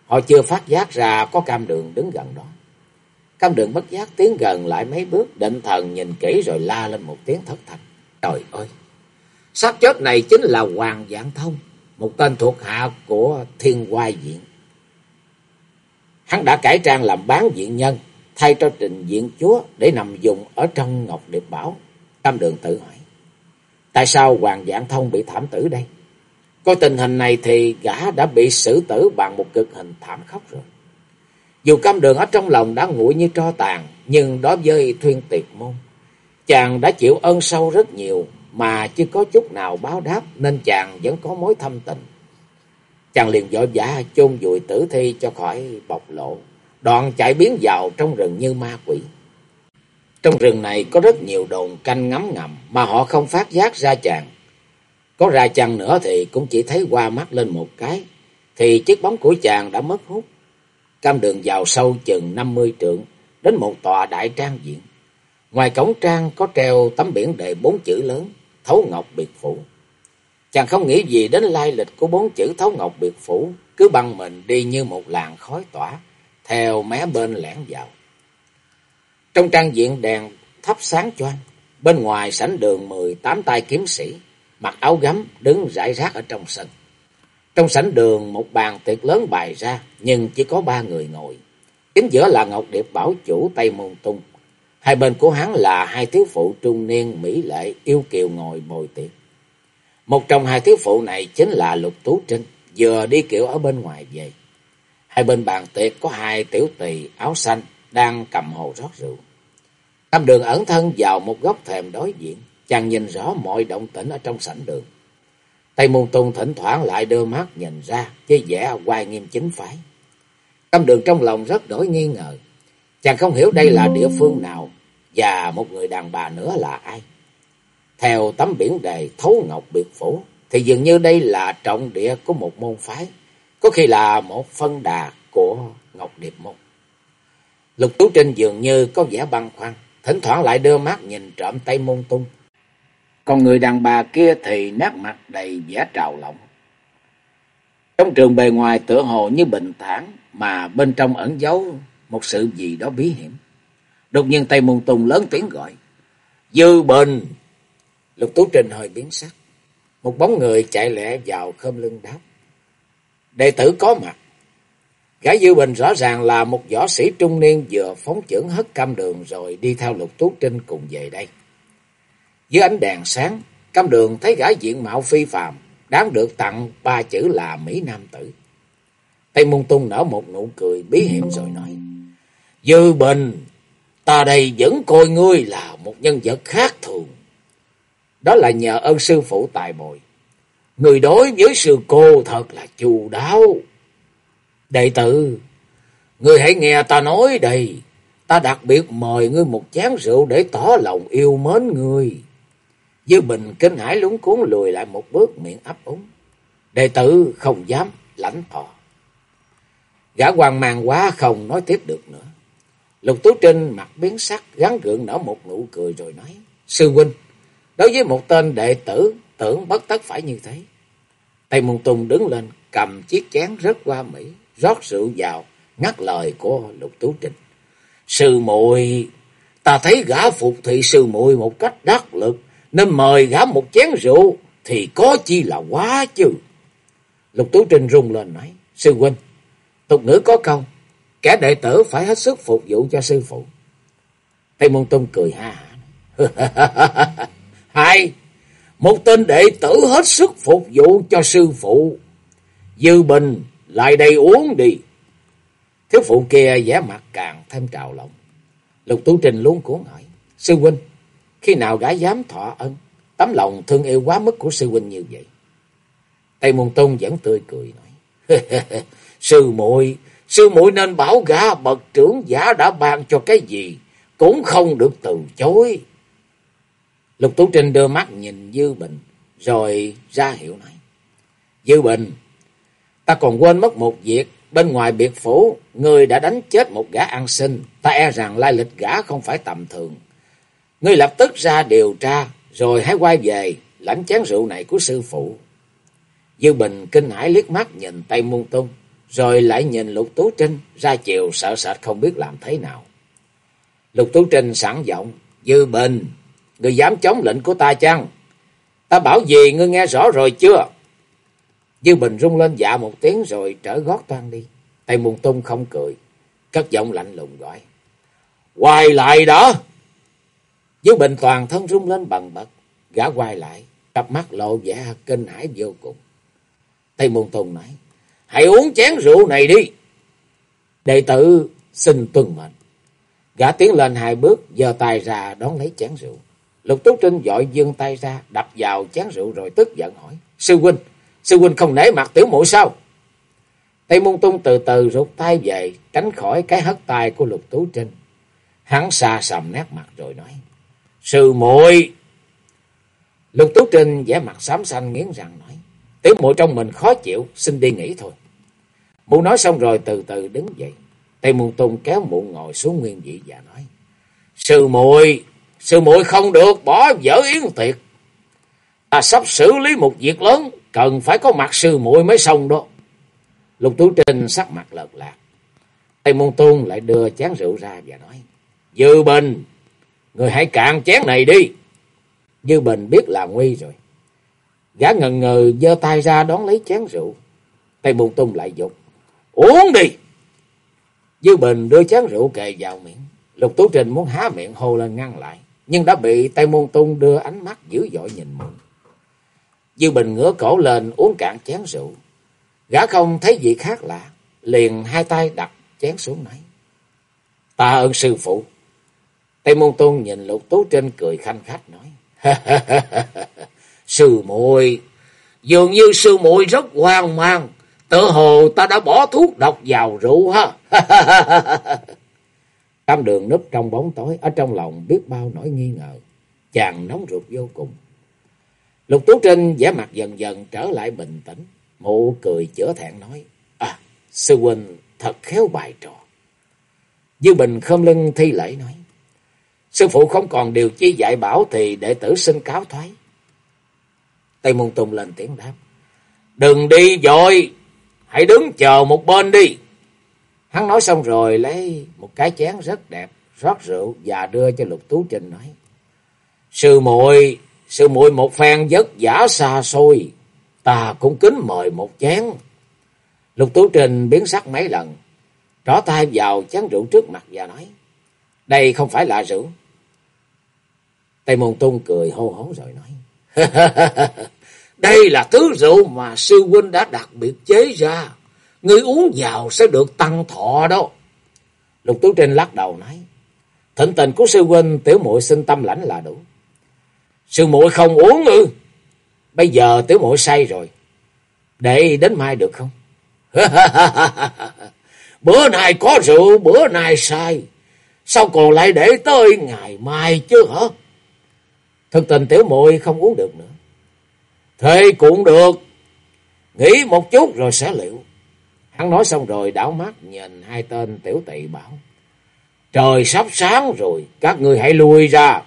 Họ chưa phát giác ra có cam đường đứng gần đó. Cam đường bất giác tiến gần lại mấy bước, định thần nhìn kỹ rồi la lên một tiếng thất thanh. Trời ơi! Sát chết này chính là Hoàng Dạng Thông, một tên thuộc hạ của Thiên Hoai Diện. Hắn đã cải trang làm bán diện nhân, thay cho trình diện chúa để nằm dùng ở trong Ngọc Điệp Bảo. cam đường tự hỏi, tại sao Hoàng Dạng Thông bị thảm tử đây? Coi tình hình này thì gã đã bị xử tử bằng một cực hình thảm khốc rồi. Dù cam đường ở trong lòng đã nguội như tro tàn, nhưng đối với thuyên tiệt môn, chàng đã chịu ơn sâu rất nhiều mà chưa có chút nào báo đáp nên chàng vẫn có mối thâm tình. Chàng liền vội vã chôn vùi tử thi cho khỏi bộc lộ, đoạn chạy biến vào trong rừng như ma quỷ. Trong rừng này có rất nhiều đồn canh ngắm ngầm mà họ không phát giác ra chàng. Có ra chăng nữa thì cũng chỉ thấy qua mắt lên một cái, thì chiếc bóng của chàng đã mất hút. Cam đường vào sâu chừng năm mươi trượng, đến một tòa đại trang diện. Ngoài cổng trang có treo tấm biển đề bốn chữ lớn, Thấu Ngọc Biệt Phủ. Chàng không nghĩ gì đến lai lịch của bốn chữ Thấu Ngọc Biệt Phủ, cứ băng mình đi như một làn khói tỏa, theo mé bên lẻn vào. Trong trang diện đèn thắp sáng choang, bên ngoài sảnh đường mười tám tay kiếm sĩ, mặc áo gấm đứng rải rác ở trong sân. Trong sảnh đường một bàn tiệc lớn bày ra, nhưng chỉ có ba người ngồi. Chính giữa là Ngọc Điệp Bảo Chủ Tây Môn Tung. Hai bên của hắn là hai thiếu phụ trung niên mỹ lệ yêu kiều ngồi bồi tiệc. Một trong hai thiếu phụ này chính là Lục Tú Trinh, vừa đi kiểu ở bên ngoài về. Hai bên bàn tiệc có hai tiểu tỳ áo xanh đang cầm hồ rót rượu. Tam đường ẩn thân vào một góc thềm đối diện, chàng nhìn rõ mọi động tĩnh ở trong sảnh đường. Tây Môn Tung thỉnh thoảng lại đưa mắt nhìn ra với vẻ hoài nghiêm chính phái. Tam đường trong lòng rất đổi nghi ngờ. Chàng không hiểu đây là địa phương nào và một người đàn bà nữa là ai. Theo tấm biển đề Thấu Ngọc Biệt Phủ thì dường như đây là trọng địa của một môn phái, có khi là một phân đà của Ngọc Điệp Môn. Lục Tú Trinh dường như có vẻ băn khoăn, thỉnh thoảng lại đưa mắt nhìn trộm Tây Môn Tung. Còn người đàn bà kia thì nét mặt đầy vẻ trào lộng. Trong trường bề ngoài tựa hồ như bình thản mà bên trong ẩn giấu một sự gì đó bí hiểm. Đột nhiên Tây Môn Tung lớn tiếng gọi. Dư Bình! Lục Tú Trình hơi biến sắc. Một bóng người chạy lẹ vào khơm lưng đáp. Đệ tử có mặt. Gã Dư Bình rõ ràng là một võ sĩ trung niên vừa phóng chưởng hất cam đường rồi đi theo Lục Tú Trinh cùng về đây. Dưới ánh đèn sáng, cam đường thấy gã diện mạo phi phàm, đáng được tặng ba chữ là Mỹ Nam Tử. Tây Môn Tung nở một nụ cười bí hiểm rồi nói. Dư Bình, ta đây vẫn coi ngươi là một nhân vật khác thường. Đó là nhờ ơn sư phụ tài bồi. Người đối với sư cô thật là chu đáo. Đệ tử, ngươi hãy nghe ta nói đây. Ta đặc biệt mời ngươi một chén rượu để tỏ lòng yêu mến ngươi. Dư Bình kinh hãi lúng cuốn lùi lại một bước miệng ấp úng. Đệ tử không dám lãnh thọ. Gã hoàng mang quá không nói tiếp được nữa. Lục Tú Trinh mặt biến sắc gắn gượng nở một nụ cười rồi nói. Sư huynh, đối với một tên đệ tử tưởng bất tất phải như thế. Tây Môn Tùng đứng lên cầm chiếc chén rất qua Mỹ, rót rượu vào, ngắt lời của Lục Tú Trinh. Sư muội ta thấy gã phục thị sư muội một cách đắc lực, nên mời gã một chén rượu thì có chi là quá chứ. Lục Tú Trinh rung lên nói, sư huynh, tục ngữ có câu, kẻ đệ tử phải hết sức phục vụ cho sư phụ. Tây Môn Tông cười ha hả. Hai, một tên đệ tử hết sức phục vụ cho sư phụ. Dư Bình, lại đây uống đi. Thiếu phụ kia vẻ mặt càng thêm trào lòng. Lục Tú Trình luôn cố hỏi. Sư huynh, khi nào gã dám thọ ân, tấm lòng thương yêu quá mức của sư huynh như vậy? Tây Môn Tôn vẫn tươi cười nói. sư muội sư muội nên bảo gã bậc trưởng giả đã ban cho cái gì, cũng không được từ chối. Lục Tú Trinh đưa mắt nhìn Dư Bình, rồi ra hiệu nói. Dư Bình, ta còn quên mất một việc, bên ngoài biệt phủ, người đã đánh chết một gã ăn sinh, ta e rằng lai lịch gã không phải tầm thường. Ngươi lập tức ra điều tra, rồi hãy quay về, lãnh chén rượu này của sư phụ. Dư Bình kinh hãi liếc mắt nhìn Tây Môn Tung, rồi lại nhìn Lục Tú Trinh, ra chiều sợ sệt không biết làm thế nào. Lục Tú Trinh sẵn giọng, Dư Bình, ngươi dám chống lệnh của ta chăng? Ta bảo gì ngươi nghe rõ rồi chưa? Dư Bình rung lên dạ một tiếng rồi trở gót toan đi. Tây Môn Tung không cười, cất giọng lạnh lùng gọi. Quay lại đó. Dư Bình toàn thân rung lên bằng bật. Gã quay lại. Cặp mắt lộ vẻ kinh hãi vô cùng. Tây Môn Tung nói. Hãy uống chén rượu này đi. Đệ tử xin tuân mệnh. Gã tiến lên hai bước, giơ tay ra đón lấy chén rượu. Lục Tú Trinh dội dương tay ra, đập vào chén rượu rồi tức giận hỏi. Sư huynh, sư huynh không nể mặt tiểu muội sao? Tây Môn Tung từ từ rút tay về, tránh khỏi cái hất tay của Lục Tú Trinh. Hắn xa sầm nét mặt rồi nói. Sư muội Lục Tú Trinh vẻ mặt xám xanh nghiến răng nói. Tiểu muội trong mình khó chịu, xin đi nghỉ thôi. Mụ nói xong rồi từ từ đứng dậy. Tây Môn Tung kéo mụ ngồi xuống nguyên vị và nói. Sư muội sư muội không được bỏ dở yến tiệc. Ta sắp xử lý một việc lớn, cần phải có mặt sư muội mới xong đó. Lục Tú Trinh sắc mặt lợt lạc. Tây Môn Tôn lại đưa chén rượu ra và nói. Dư Bình, người hãy cạn chén này đi. Dư Bình biết là nguy rồi. Gã ngần ngừ giơ tay ra đón lấy chén rượu. Tây Môn Tôn lại dục. Uống đi. Dư Bình đưa chén rượu kề vào miệng. Lục Tú Trình muốn há miệng hô lên ngăn lại. Nhưng đã bị Tây Môn Tôn đưa ánh mắt dữ dội nhìn mình. Dư Bình ngửa cổ lên uống cạn chén rượu. Gã không thấy gì khác lạ. Liền hai tay đặt chén xuống nói. Ta ơn sư phụ. Tây Môn tôn nhìn Lục Tú Trinh cười khanh khách nói. sư muội dường như sư muội rất hoang mang. Tự hồ ta đã bỏ thuốc độc vào rượu ha. Tam đường núp trong bóng tối, ở trong lòng biết bao nỗi nghi ngờ. Chàng nóng ruột vô cùng. Lục Tú Trinh vẻ mặt dần dần trở lại bình tĩnh. Mụ cười chữa thẹn nói. À, sư huynh thật khéo bài trò. Dư Bình khom lưng thi lễ nói. Sư phụ không còn điều chi dạy bảo thì đệ tử xin cáo thoái. Tây Môn Tùng lên tiếng đáp. Đừng đi dội, hãy đứng chờ một bên đi. Hắn nói xong rồi lấy một cái chén rất đẹp, rót rượu và đưa cho Lục Tú Trinh nói. Sư muội sư muội một phen vất giả xa xôi, ta cũng kính mời một chén. Lục Tú Trình biến sắc mấy lần, trỏ tay vào chén rượu trước mặt và nói. Đây không phải là rượu. Tây Môn Tung cười hô hố rồi nói. Đây là thứ rượu mà sư huynh đã đặc biệt chế ra. Ngươi uống vào sẽ được tăng thọ đó. Lục Tú trình lắc đầu nói. Thịnh tình của sư huynh tiểu muội xin tâm lãnh là đủ. Sư muội không uống ư. Bây giờ tiểu muội say rồi. Để đến mai được không? bữa nay có rượu, bữa nay say. Sao còn lại để tới ngày mai chứ hả? Thực tình tiểu muội không uống được nữa. Thế cũng được. Nghĩ một chút rồi sẽ liệu. Hắn nói xong rồi đảo mắt nhìn hai tên tiểu tỵ bảo. Trời sắp sáng rồi, các người hãy lui ra.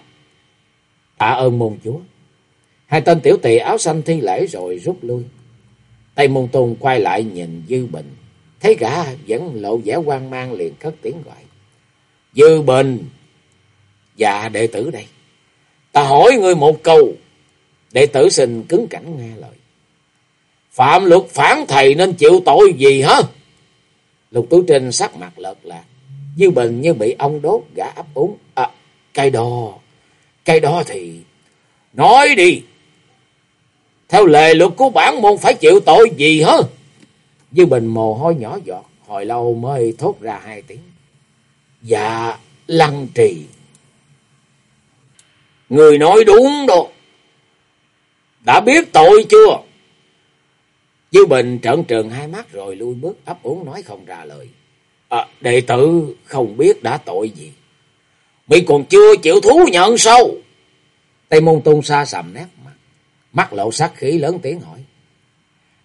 Tạ ơn môn chúa. Hai tên tiểu tỵ áo xanh thi lễ rồi rút lui. Tây môn tôn quay lại nhìn Dư Bình. Thấy gã vẫn lộ vẻ hoang mang liền cất tiếng gọi. Dư Bình. Dạ đệ tử đây. Ta hỏi ngươi một câu. Đệ tử xin cứng cảnh nghe lời. Phạm luật phản thầy nên chịu tội gì hả? Lục Tú Trinh sắc mặt lợt lạc. Dư Bình như bị ông đốt gã ấp úng. À, cây đồ. Cây đo thì... Nói đi. Theo lệ luật của bản môn phải chịu tội gì hả? Dư Bình mồ hôi nhỏ giọt. Hồi lâu mới thốt ra hai tiếng. Dạ, lăng trì. Người nói đúng đó. Đã biết tội chưa? Dư Bình trợn trừng hai mắt rồi lui bước ấp úng nói không ra lời. À, đệ tử không biết đã tội gì. Mỹ còn chưa chịu thú nhận sâu, Tây môn tôn xa sầm nét mặt. Mắt lộ sát khí lớn tiếng hỏi.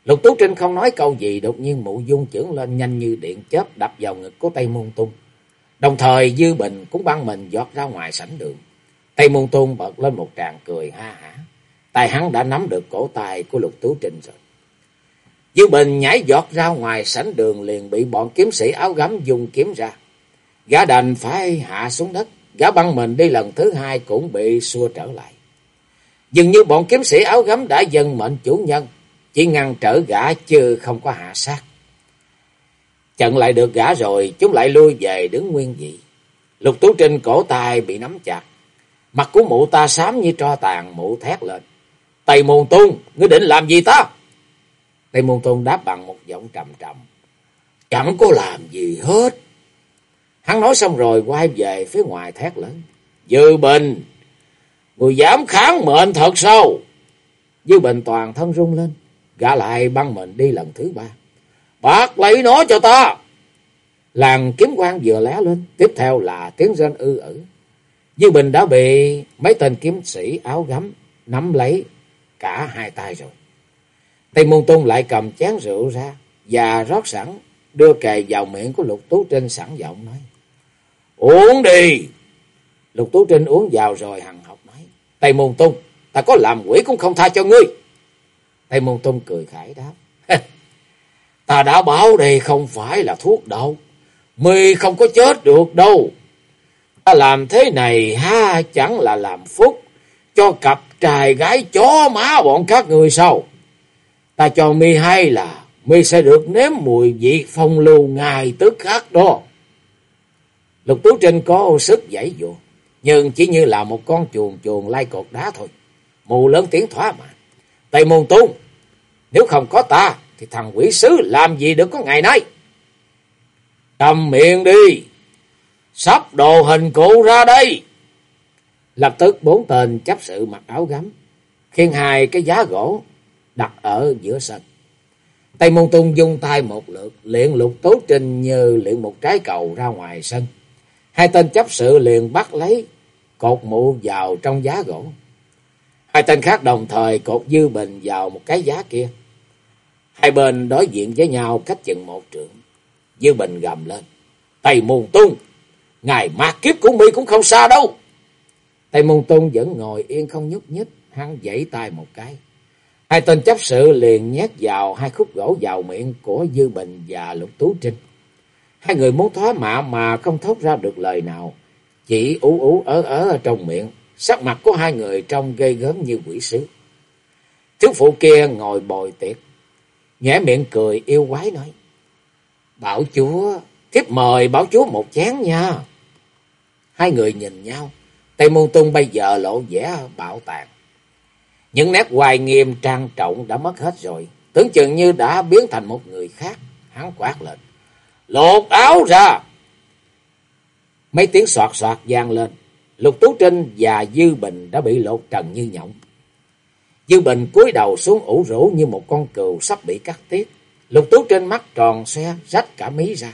Lục Tú Trinh không nói câu gì, đột nhiên mụ dung trưởng lên nhanh như điện chớp đập vào ngực của Tây Môn Tung. Đồng thời Dư Bình cũng băng mình giọt ra ngoài sảnh đường. Tây Môn Tung bật lên một tràng cười ha hả. Tài hắn đã nắm được cổ tay của Lục Tú Trinh rồi. Dư Bình nhảy giọt ra ngoài sảnh đường liền bị bọn kiếm sĩ áo gấm dùng kiếm ra. Gã đành phải hạ xuống đất, gã băng mình đi lần thứ hai cũng bị xua trở lại. Dường như bọn kiếm sĩ áo gấm đã dần mệnh chủ nhân, chỉ ngăn trở gã chứ không có hạ sát. Chặn lại được gã rồi, chúng lại lui về đứng nguyên vị. Lục Tú Trinh cổ tay bị nắm chặt. Mặt của mụ ta xám như tro tàn, mụ thét lên. Tây Môn Tôn ngươi định làm gì ta? Tây Môn Tôn đáp bằng một giọng trầm trầm. Chẳng có làm gì hết. Hắn nói xong rồi quay về phía ngoài thét lớn. Dư Bình, người dám kháng mệnh thật sao? Dư Bình toàn thân rung lên, gã lại băng mệnh đi lần thứ ba. Bác lấy nó cho ta. Làng kiếm quang vừa lé lên, tiếp theo là tiếng rên ư ử. Dư Bình đã bị mấy tên kiếm sĩ áo gấm nắm lấy cả hai tay rồi. Tây Môn Tung lại cầm chén rượu ra và rót sẵn, đưa kề vào miệng của Lục Tú Trinh sẵn giọng nói. Uống đi! Lục Tú Trinh uống vào rồi hằng học nói. Tây Môn Tung, ta có làm quỷ cũng không tha cho ngươi. Tây Môn Tung cười khải đáp. ta đã bảo đây không phải là thuốc đâu. Mì không có chết được đâu. Ta làm thế này ha chẳng là làm phúc cho cặp trai gái chó má bọn các người sao? Ta cho mi hay là mi sẽ được nếm mùi vị phong lưu ngài tức khắc đó. Lục Tú Trinh có sức giải dụ, nhưng chỉ như là một con chuồn chuồn lai cột đá thôi. Mù lớn tiếng thoá mà. Tây Môn Tung, nếu không có ta, thì thằng quỷ sứ làm gì được có ngày nay? Cầm miệng đi, sắp đồ hình cụ ra đây. Lập tức bốn tên chấp sự mặc áo gấm, khiêng hai cái giá gỗ đặt ở giữa sân. Tây Môn Tung dung tay một lượt, luyện lục tố trình như luyện một trái cầu ra ngoài sân. Hai tên chấp sự liền bắt lấy, cột mụ vào trong giá gỗ. Hai tên khác đồng thời cột dư bình vào một cái giá kia. Hai bên đối diện với nhau cách chừng một trượng. Dư bình gầm lên. Tây Môn Tung, ngài ma kiếp của mi cũng không xa đâu. Tây Môn Tung vẫn ngồi yên không nhúc nhích, hắn giãy tay một cái. Hai tên chấp sự liền nhét vào hai khúc gỗ vào miệng của Dư Bình và Lục Tú Trinh. Hai người muốn thoá mạ mà không thốt ra được lời nào, chỉ ú ú ớ ớ ở trong miệng, sắc mặt của hai người trông gây gớm như quỷ sứ. Thiếu phụ kia ngồi bồi tiệc, nhẽ miệng cười yêu quái nói. Bảo chúa, thiếp mời bảo chúa một chén nha. Hai người nhìn nhau, Tây Môn Tung bây giờ lộ vẻ bạo tàn. Những nét hoài nghiêm trang trọng đã mất hết rồi, tưởng chừng như đã biến thành một người khác, hắn quát lên. Lột áo ra! Mấy tiếng soạt soạt gian lên, Lục Tú Trinh và Dư Bình đã bị lột trần như nhộng. Dư Bình cúi đầu xuống ủ rũ như một con cừu sắp bị cắt tiết. Lục Tú Trinh mắt tròn xe, rách cả mí ra.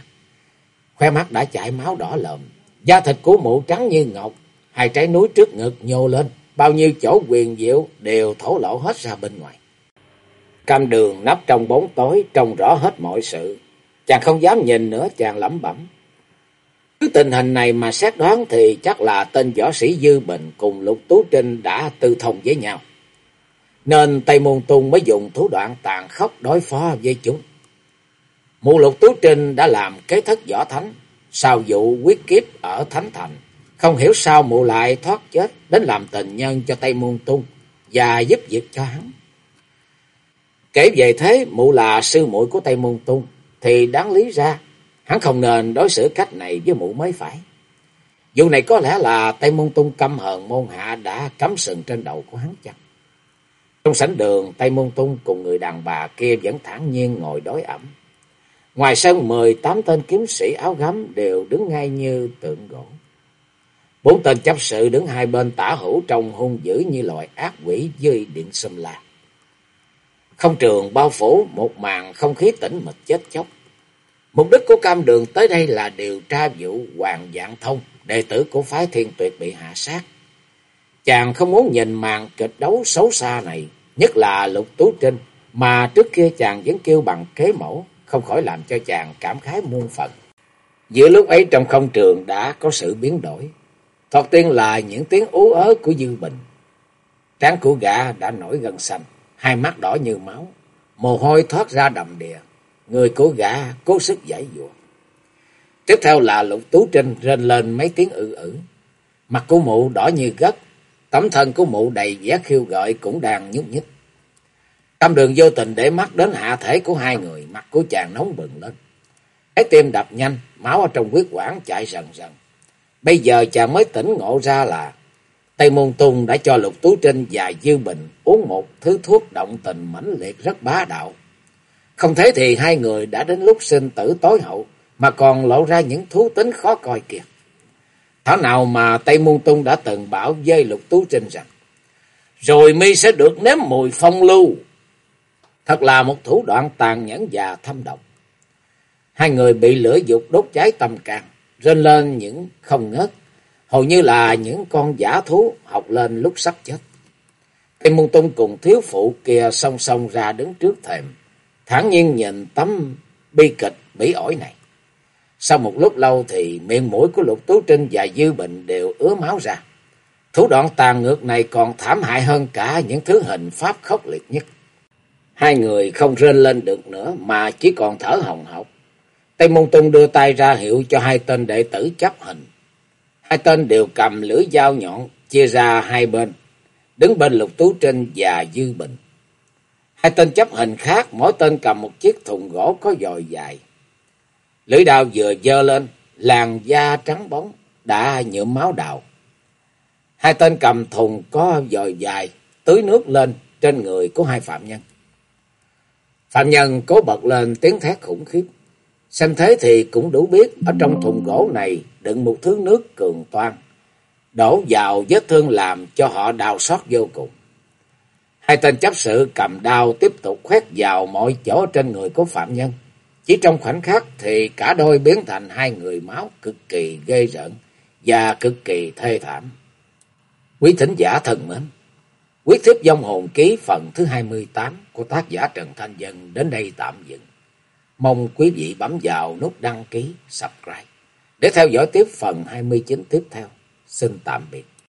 Khoe mắt đã chảy máu đỏ lợm, da thịt của mụ trắng như ngọc, hai trái núi trước ngực nhô lên, bao nhiêu chỗ quyền diệu đều thổ lộ hết ra bên ngoài. Cam đường nấp trong bóng tối, trông rõ hết mọi sự. Chàng không dám nhìn nữa, chàng lẩm bẩm. Cứ tình hình này mà xét đoán thì chắc là tên võ sĩ Dư Bình cùng Lục Tú Trinh đã tư thông với nhau. Nên Tây Môn Tung mới dùng thủ đoạn tàn khốc đối phó với chúng. Mụ Lục Tú Trinh đã làm kế thất võ thánh, sau vụ quyết kiếp ở Thánh Thành. Không hiểu sao mụ lại thoát chết đến làm tình nhân cho Tây Môn Tung và giúp việc cho hắn. Kể về thế, mụ là sư muội của Tây Môn Tung, thì đáng lý ra hắn không nên đối xử cách này với mụ mới phải. Vụ này có lẽ là Tây Môn Tung căm hờn môn hạ đã cắm sừng trên đầu của hắn chăng? Trong sảnh đường, Tây Môn Tung cùng người đàn bà kia vẫn thản nhiên ngồi đối ẩm. Ngoài sân mười tám tên kiếm sĩ áo gấm đều đứng ngay như tượng gỗ. Bốn tên chấp sự đứng hai bên tả hữu trông hung dữ như loại ác quỷ dưới điện xâm la. Không trường bao phủ một màn không khí tĩnh mịch chết chóc. Mục đích của cam đường tới đây là điều tra vụ Hoàng Dạng Thông, đệ tử của phái thiên tuyệt bị hạ sát. Chàng không muốn nhìn màn kịch đấu xấu xa này, nhất là lục tú trinh, mà trước kia chàng vẫn kêu bằng kế mẫu, không khỏi làm cho chàng cảm khái muôn phần. Giữa lúc ấy trong không trường đã có sự biến đổi. Thoạt tiên là những tiếng ú ớ của Dư Bình. Trán của gã đã nổi gần xanh, hai mắt đỏ như máu, mồ hôi thoát ra đầm đìa. Người cố gã cố sức giải dụa. Tiếp theo là lục tú trinh rên lên mấy tiếng ư ử. Mặt của mụ đỏ như gất, tấm thân của mụ đầy vẻ khiêu gợi cũng đang nhúc nhích. Tâm đường vô tình để mắt đến hạ thể của hai người, mặt của chàng nóng bừng lên. Cái tim đập nhanh, máu ở trong huyết quản chạy rần rần. Bây giờ chàng mới tỉnh ngộ ra là Tây Môn Tung đã cho Lục Tú Trinh và Dư Bình uống một thứ thuốc động tình mãnh liệt rất bá đạo. Không thế thì hai người đã đến lúc sinh tử tối hậu mà còn lộ ra những thú tính khó coi kìa. Thảo nào mà Tây Môn Tung đã từng bảo với Lục Tú Trinh rằng rồi mi sẽ được nếm mùi phong lưu. Thật là một thủ đoạn tàn nhẫn và thâm độc. Hai người bị lửa dục đốt cháy tâm can, rên lên những không ngớt, hầu như là những con giả thú học lên lúc sắp chết. Tây Môn Tung cùng thiếu phụ kia song song ra đứng trước thềm, thản nhiên nhìn tấm bi kịch bỉ ổi này. Sau một lúc lâu thì miệng mũi của Lục Tú Trinh và Dư Bình đều ứa máu ra. Thủ đoạn tàn ngược này còn thảm hại hơn cả những thứ hình pháp khốc liệt nhất. Hai người không rên lên được nữa mà chỉ còn thở hồng hộc. Tây Môn Tung đưa tay ra hiệu cho hai tên đệ tử chấp hình. Hai tên đều cầm lưỡi dao nhọn chia ra hai bên, đứng bên Lục Tú Trinh và Dư Bình. Hai tên chấp hình khác mỗi tên cầm một chiếc thùng gỗ có dòi dài. Lưỡi đao vừa dơ lên, làn da trắng bóng đã nhuộm máu đào. Hai tên cầm thùng có dòi dài, tưới nước lên trên người của hai phạm nhân. Phạm nhân cố bật lên tiếng thét khủng khiếp. Xem thế thì cũng đủ biết ở trong thùng gỗ này đựng một thứ nước cường toan. Đổ vào vết thương làm cho họ đau xót vô cùng. Hai tên chấp sự cầm đao tiếp tục khoét vào mọi chỗ trên người của phạm nhân. Chỉ trong khoảnh khắc thì cả đôi biến thành hai người máu cực kỳ ghê rợn và cực kỳ thê thảm. Quý thính giả thân mến, quyết thiếp dông hồn ký phần thứ 28 của tác giả Trần Thanh Dân đến đây tạm dừng. Mong quý vị bấm vào nút đăng ký, subscribe để theo dõi tiếp phần 29 tiếp theo. Xin tạm biệt.